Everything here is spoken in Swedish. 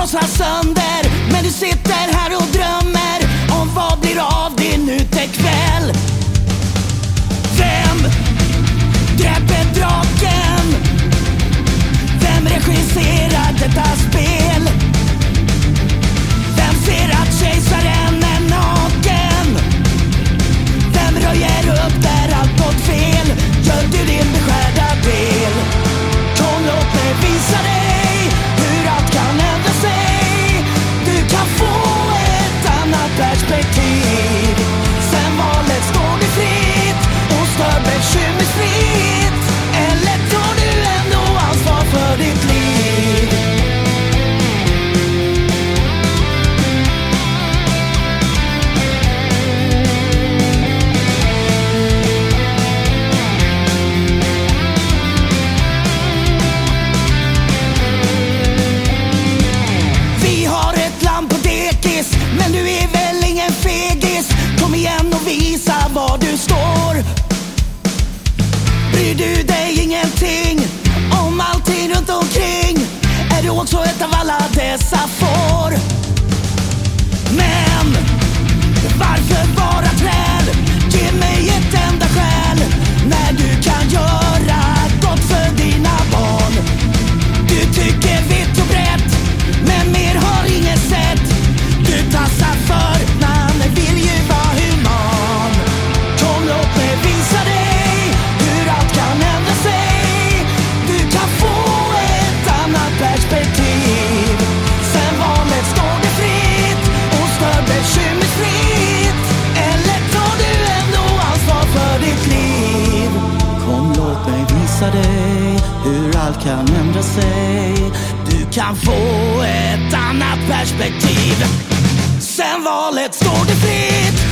krossas sönder. Men du sitter här och drömmer. var du står Bryr du dig ingenting? visa dig hur allt kan ändra sig. Du kan få ett annat perspektiv. Sen valet står det fritt